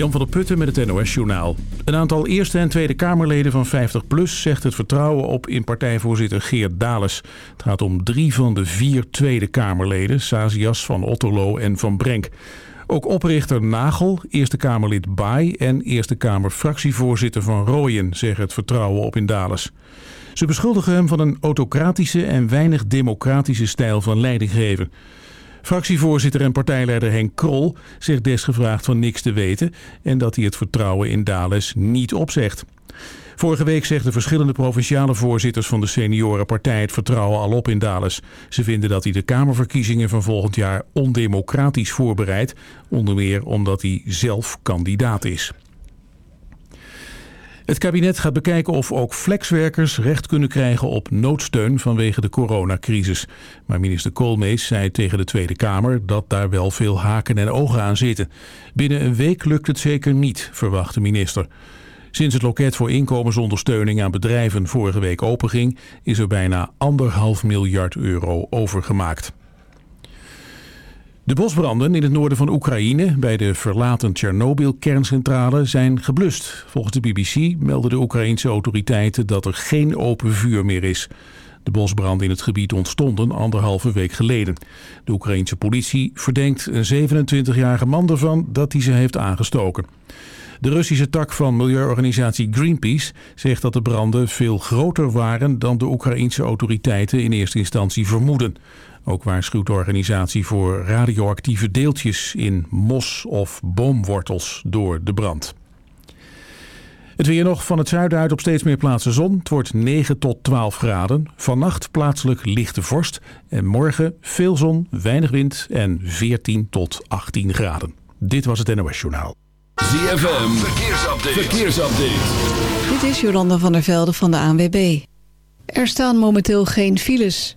Jan van der Putten met het NOS-journaal. Een aantal Eerste en Tweede Kamerleden van 50PLUS zegt het vertrouwen op in partijvoorzitter Geert Dales. Het gaat om drie van de vier Tweede Kamerleden, Sazias, Van Otterlo en Van Brenk. Ook oprichter Nagel, Eerste Kamerlid Baai en Eerste Kamer-fractievoorzitter Van Rooyen zeggen het vertrouwen op in Dales. Ze beschuldigen hem van een autocratische en weinig democratische stijl van leidinggeven. Fractievoorzitter en partijleider Henk Krol zegt desgevraagd van niks te weten en dat hij het vertrouwen in Dales niet opzegt. Vorige week zegden verschillende provinciale voorzitters van de seniorenpartij het vertrouwen al op in Dales. Ze vinden dat hij de Kamerverkiezingen van volgend jaar ondemocratisch voorbereidt, onder meer omdat hij zelf kandidaat is. Het kabinet gaat bekijken of ook flexwerkers recht kunnen krijgen op noodsteun vanwege de coronacrisis. Maar minister Koolmees zei tegen de Tweede Kamer dat daar wel veel haken en ogen aan zitten. Binnen een week lukt het zeker niet, verwacht de minister. Sinds het loket voor inkomensondersteuning aan bedrijven vorige week openging... is er bijna anderhalf miljard euro overgemaakt. De bosbranden in het noorden van Oekraïne bij de verlaten Tsjernobyl-kerncentrale zijn geblust. Volgens de BBC melden de Oekraïense autoriteiten dat er geen open vuur meer is. De bosbranden in het gebied ontstonden anderhalve week geleden. De Oekraïense politie verdenkt een 27-jarige man ervan dat hij ze heeft aangestoken. De Russische tak van milieuorganisatie Greenpeace zegt dat de branden veel groter waren dan de Oekraïense autoriteiten in eerste instantie vermoeden. Ook waarschuwt de organisatie voor radioactieve deeltjes in mos of boomwortels door de brand. Het weer nog van het zuiden uit op steeds meer plaatsen zon. Het wordt 9 tot 12 graden. Vannacht plaatselijk lichte vorst. En morgen veel zon, weinig wind en 14 tot 18 graden. Dit was het NOS Journaal. ZFM, verkeersupdate. verkeersupdate. Dit is Jolanda van der Velde van de ANWB. Er staan momenteel geen files.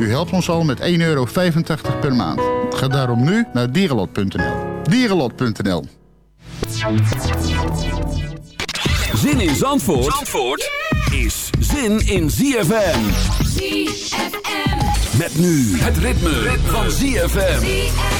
U helpt ons al met 1,85 euro per maand. Ga daarom nu naar dierenlot.nl. Dierenlot.nl Zin in Zandvoort, Zandvoort is zin in ZFM. ZFM. Met nu het ritme, van ZFM. You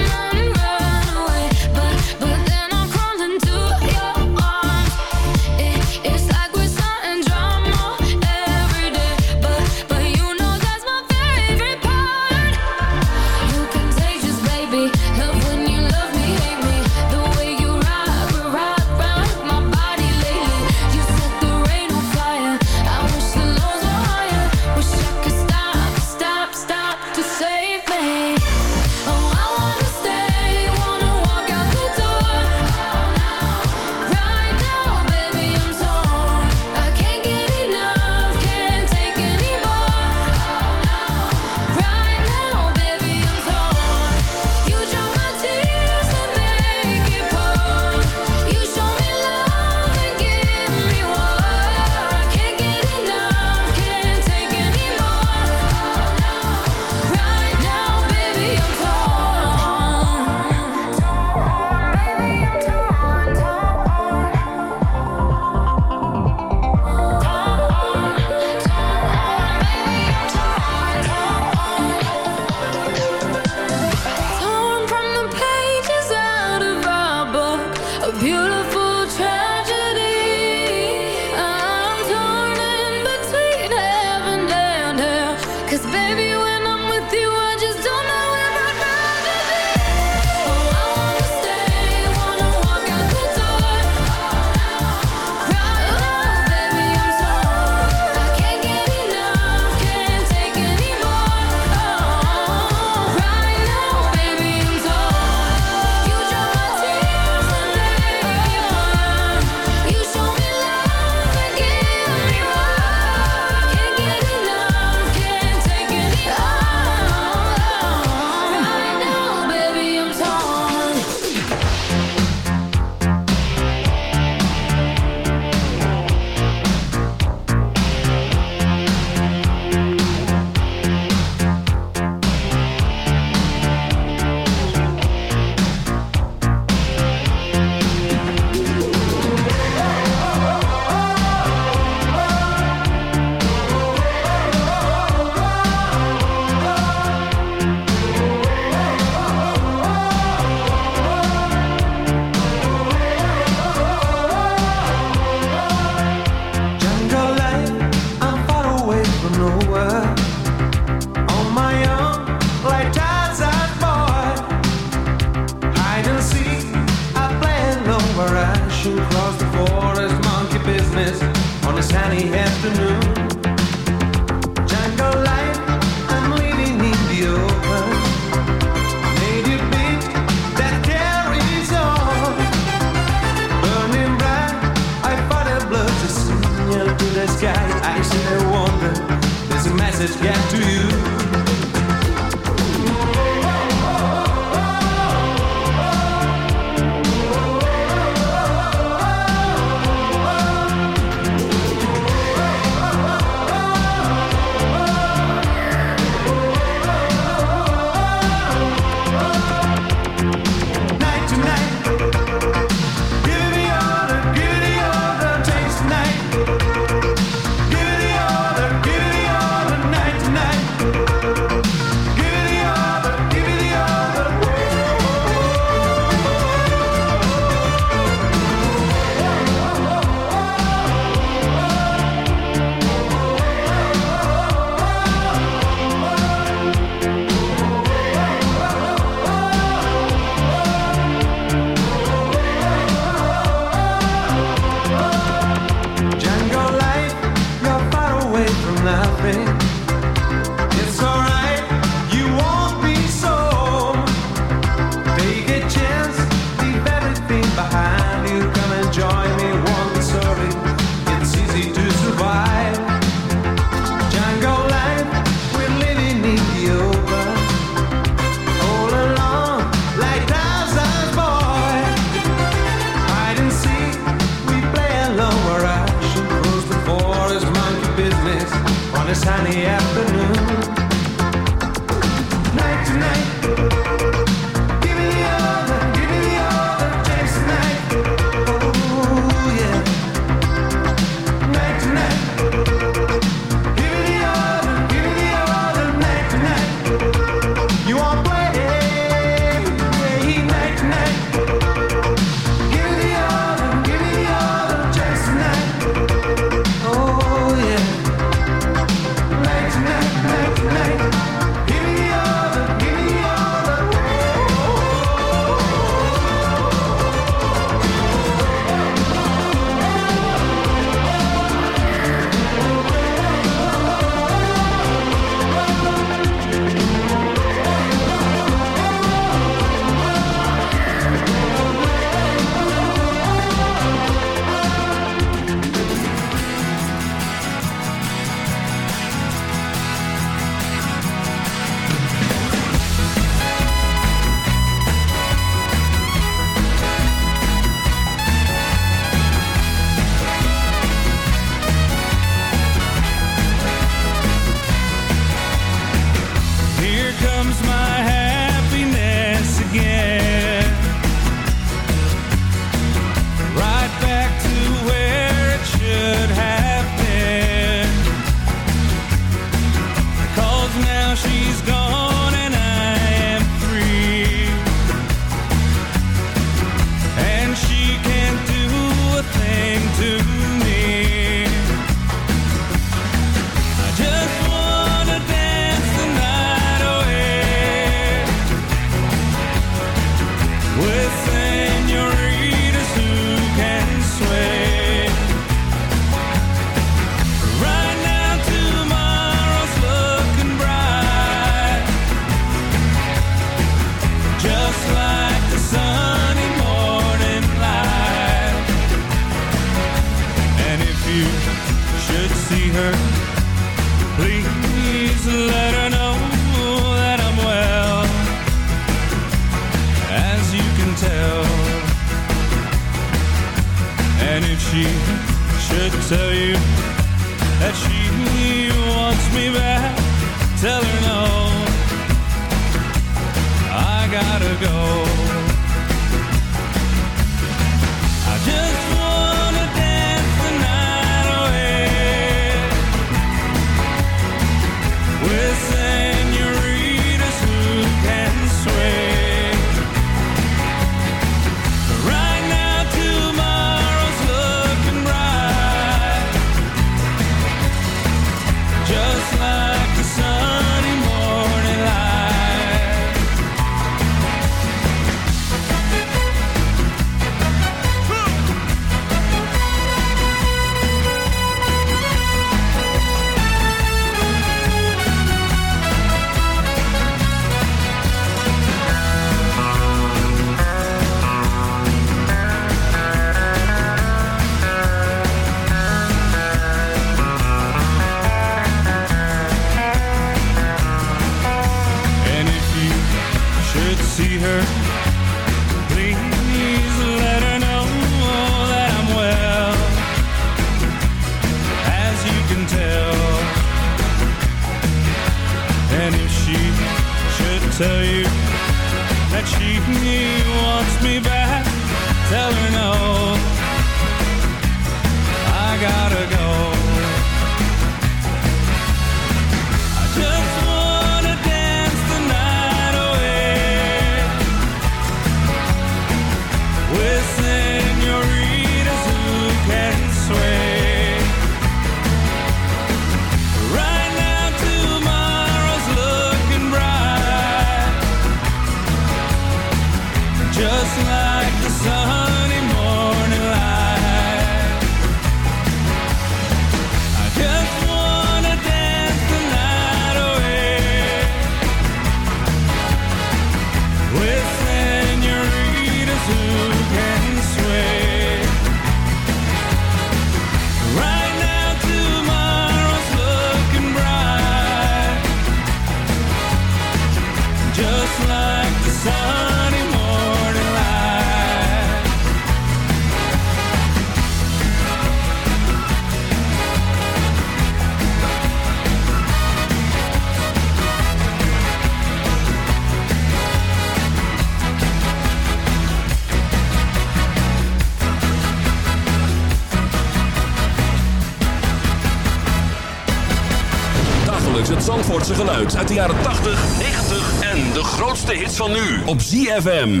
van nu op ZFM.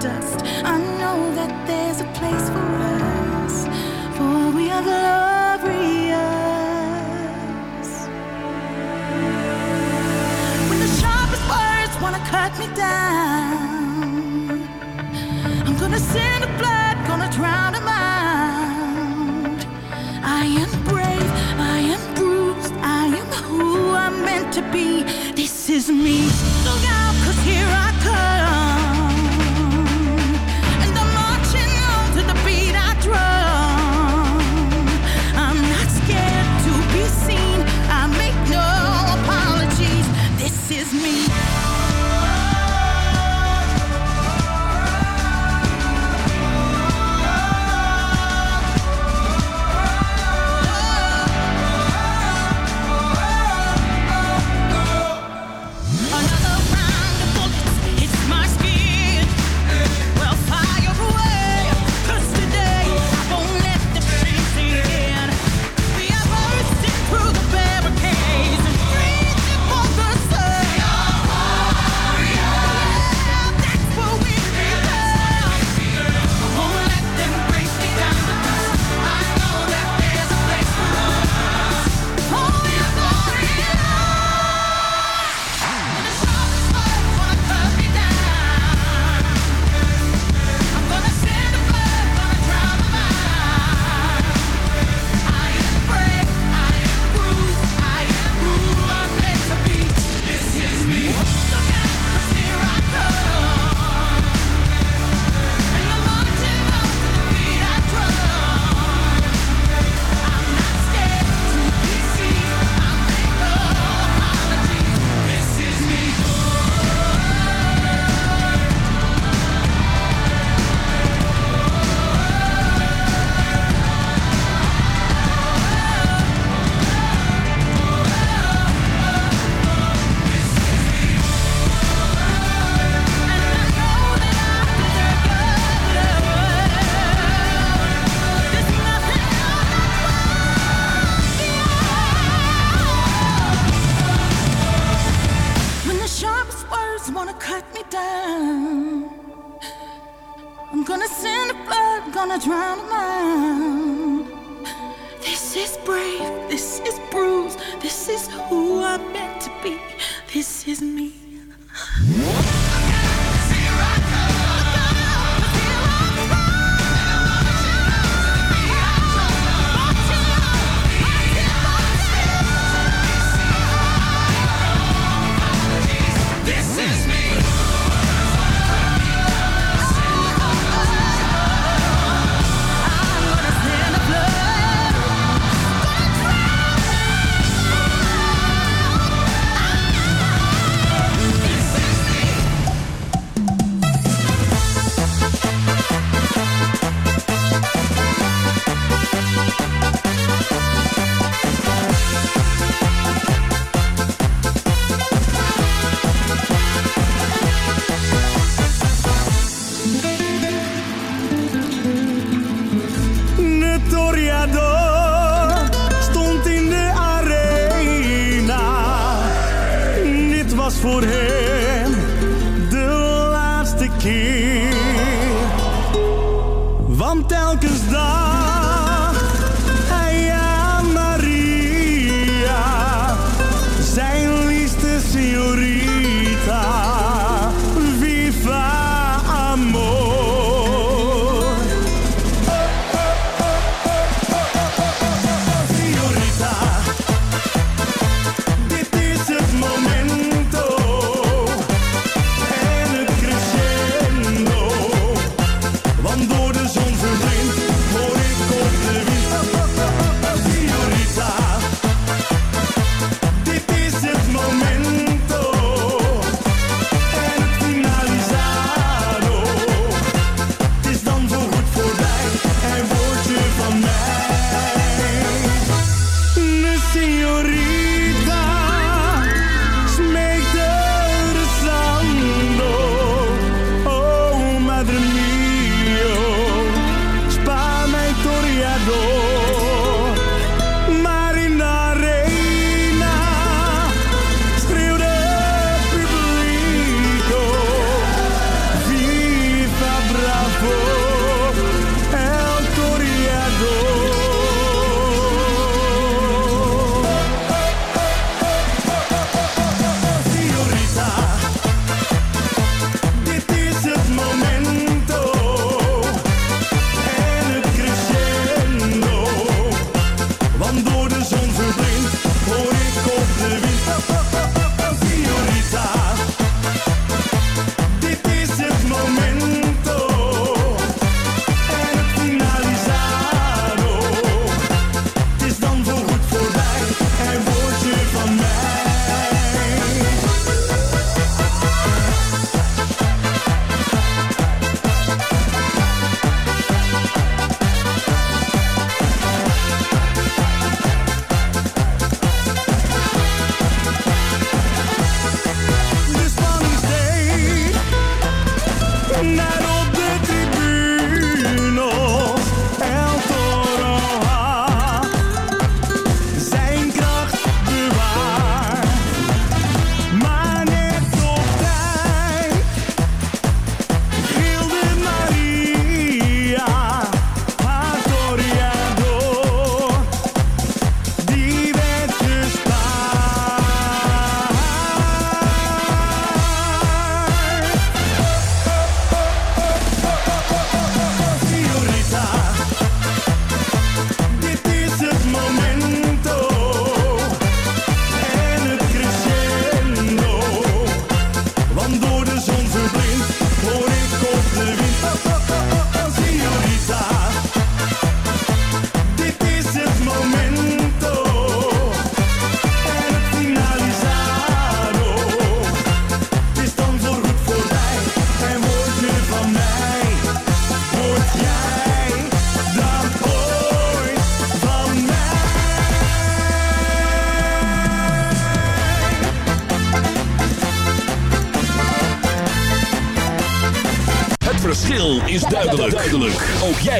dust. I know that there's a place for us, for we are glorious. When the sharpest words wanna cut me down, I'm gonna send a blood, gonna drown them out. I am brave, I am bruised, I am who I'm meant to be. This is me. keer. Want telkens daar.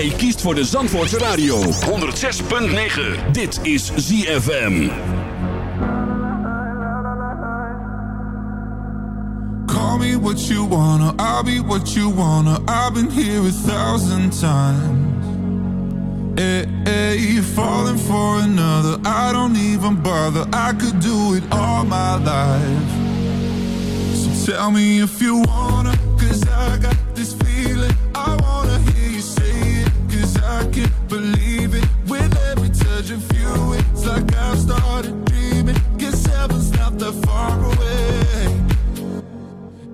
Jij kiest voor de Zandvoortse Radio. 106.9. Dit is ZFM. Call me what you wanna, I'll be what you wanna. I've been here a thousand times. Hey, hey, you're falling for another. I don't even bother. I could do it all my life. So tell me if you wanna, cause I got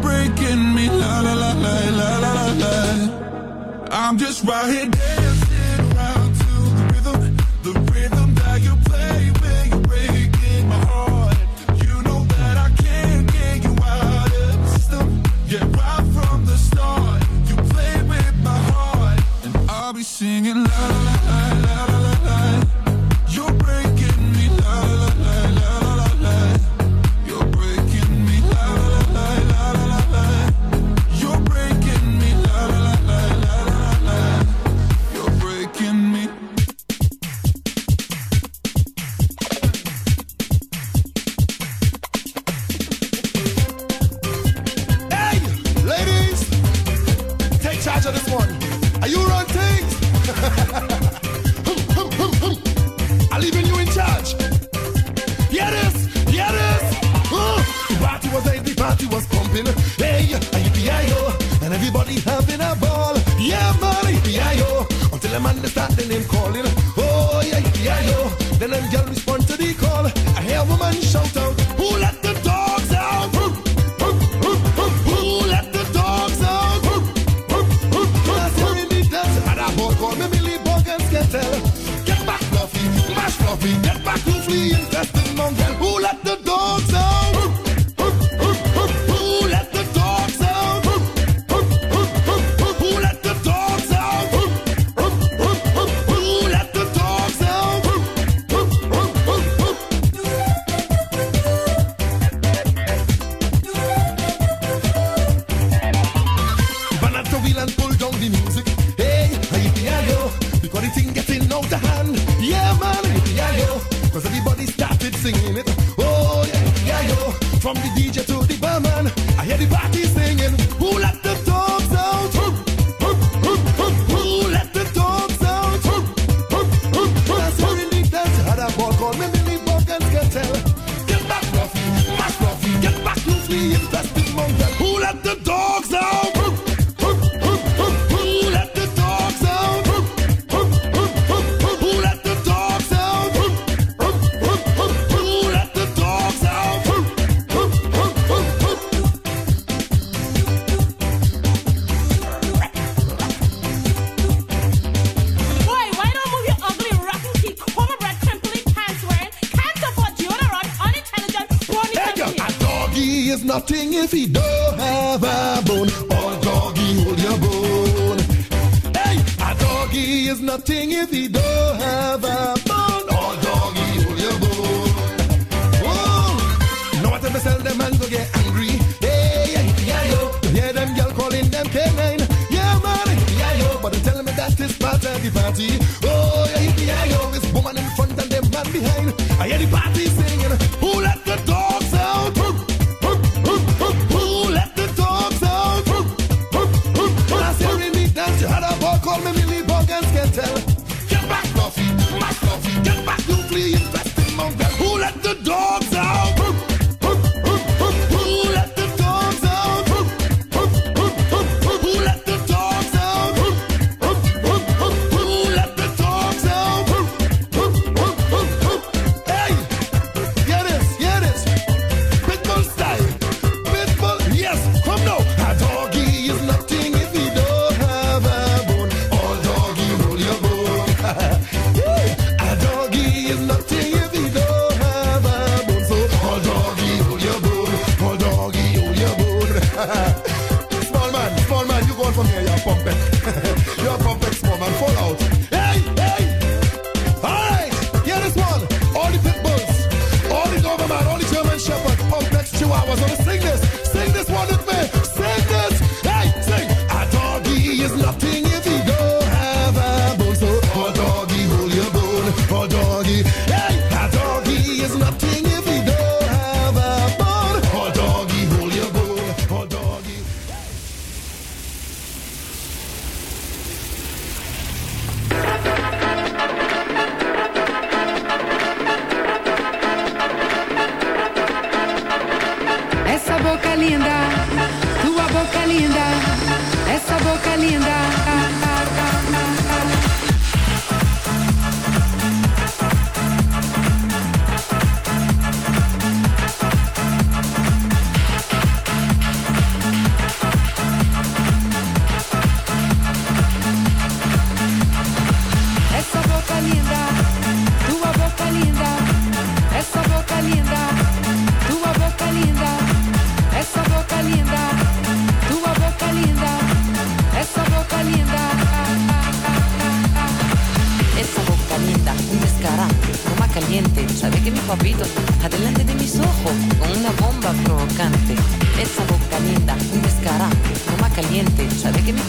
breaking me, la la la la la la la. I'm just right here. singing it.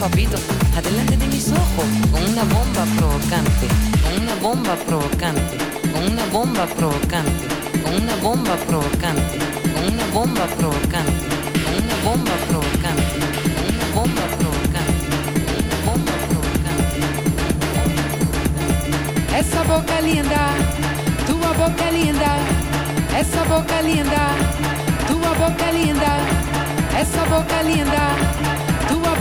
papito, adelante de mis ojos, con una bomba provocante, con una bomba provocante, con una bomba provocante, con una bomba provocante, con una bomba provocante, con una bomba provocante, con una bomba provocante, con una bomba provocante. Esa boca linda, tua boca linda, esa boca linda, tua boca linda, esa boca linda.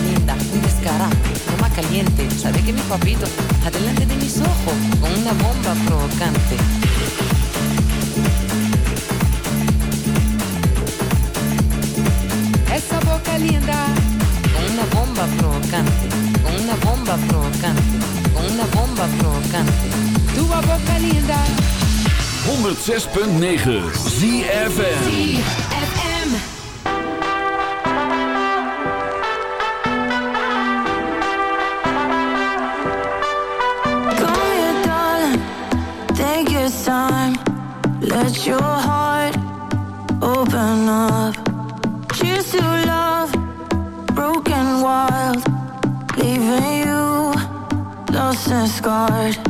linda, un descarado, toma caliente. Sabe que mi papito, adelante de mis ojos, con una bomba provocante. Esa boca linda, con una bomba provocante, con una bomba provocante, con una bomba provocante. Tu boca linda. 106.9 ZFN. time. Let your heart open up. Cheers to love, broken wild, leaving you lost and scarred.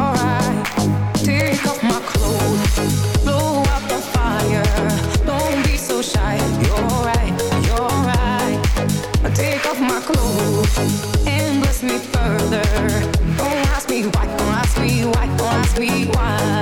why, don't ask me why, don't ask me why.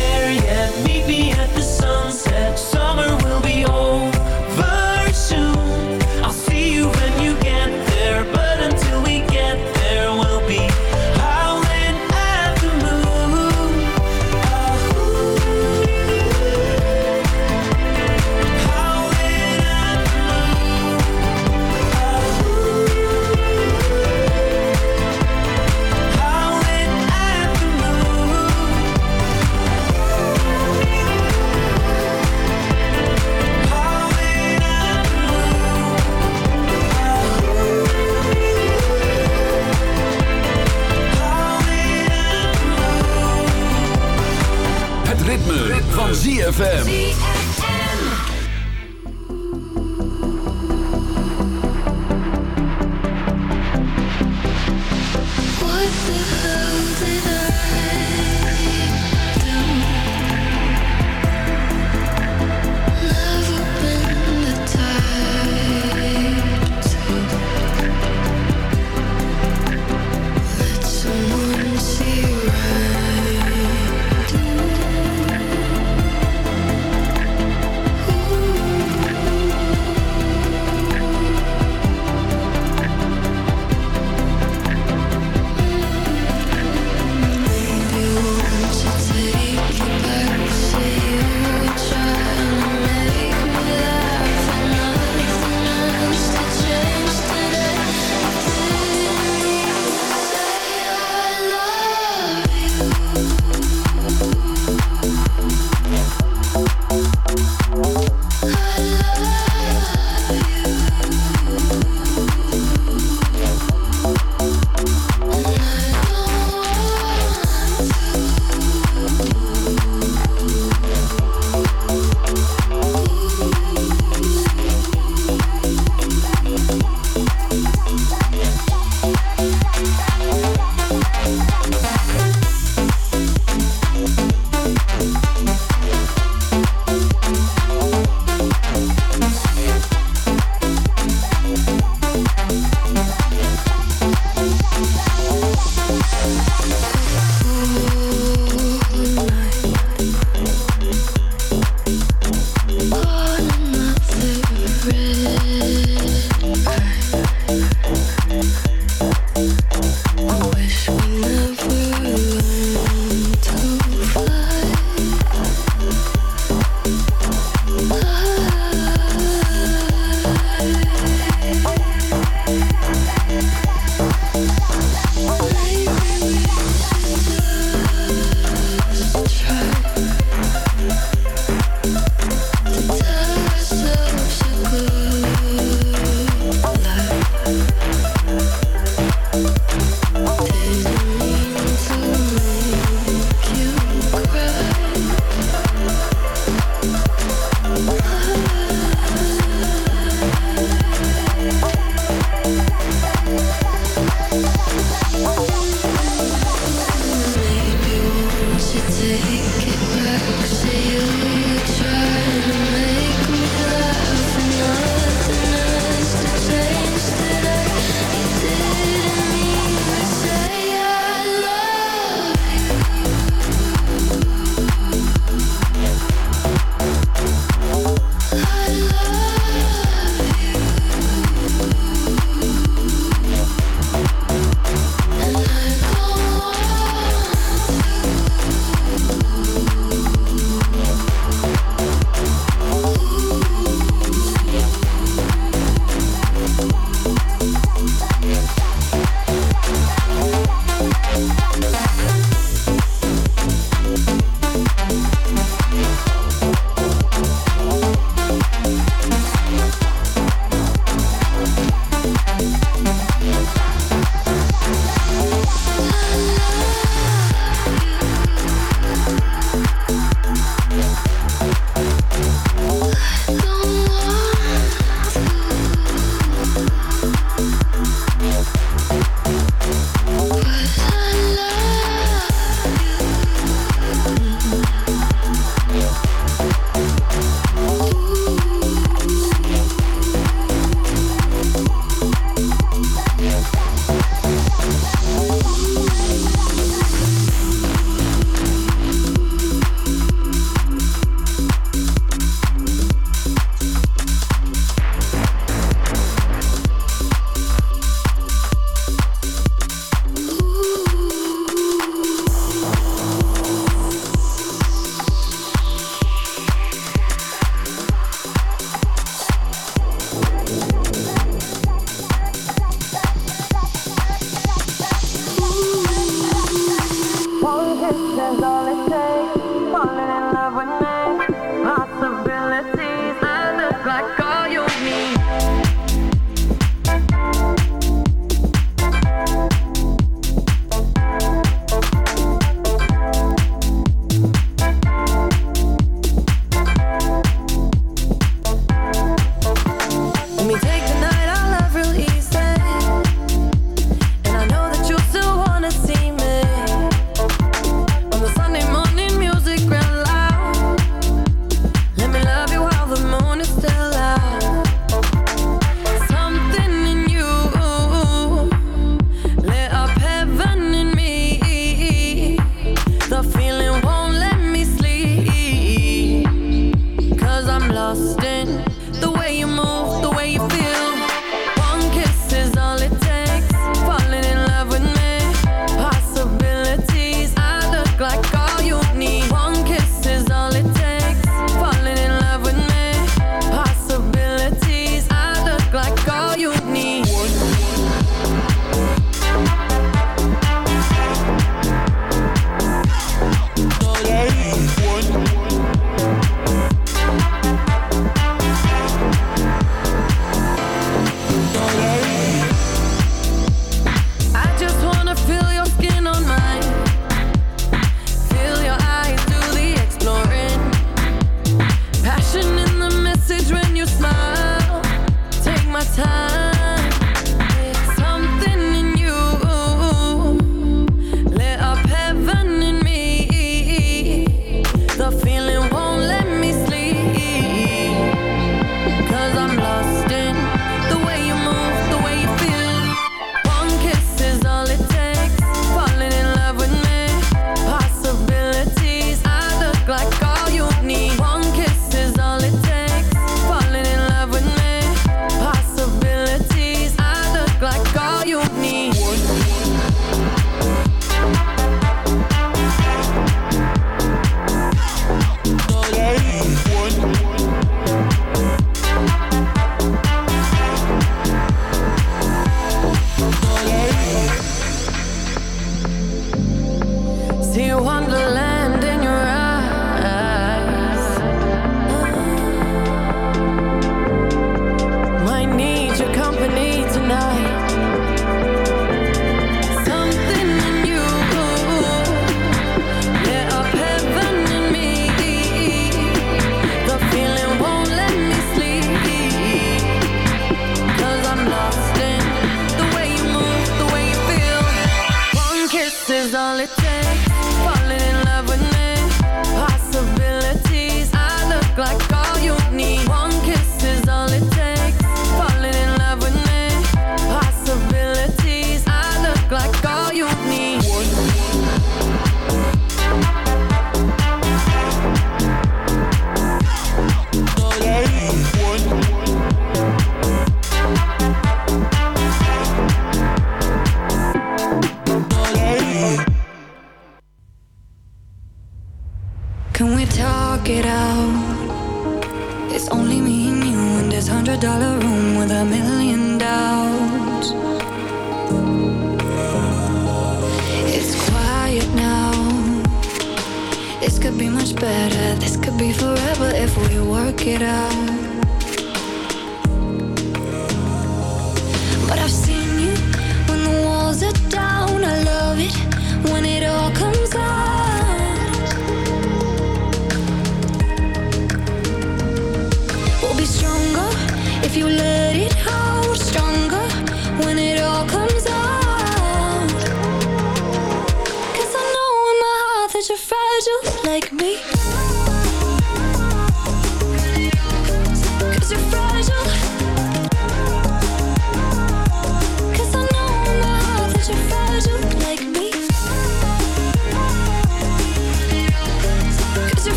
ZFM.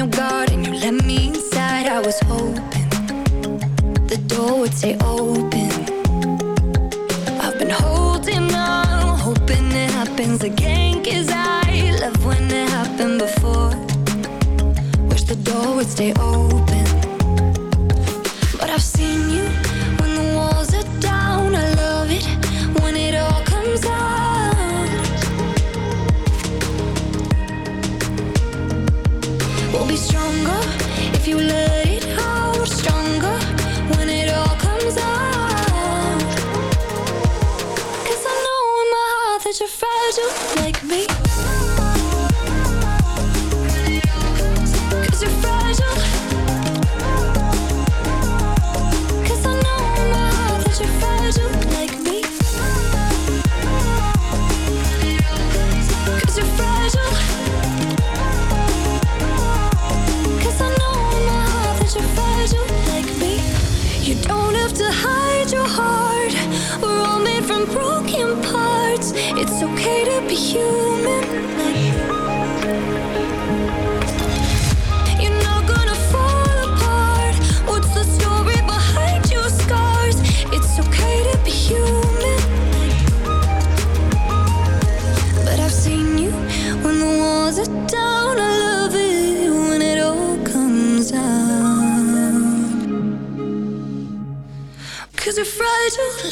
your guard and you let me inside. I was hoping the door would stay open. I've been holding on, hoping it happens again Cause I love when it happened before. Wish the door would stay open. But I've seen you you love.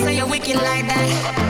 say you're wicked like that.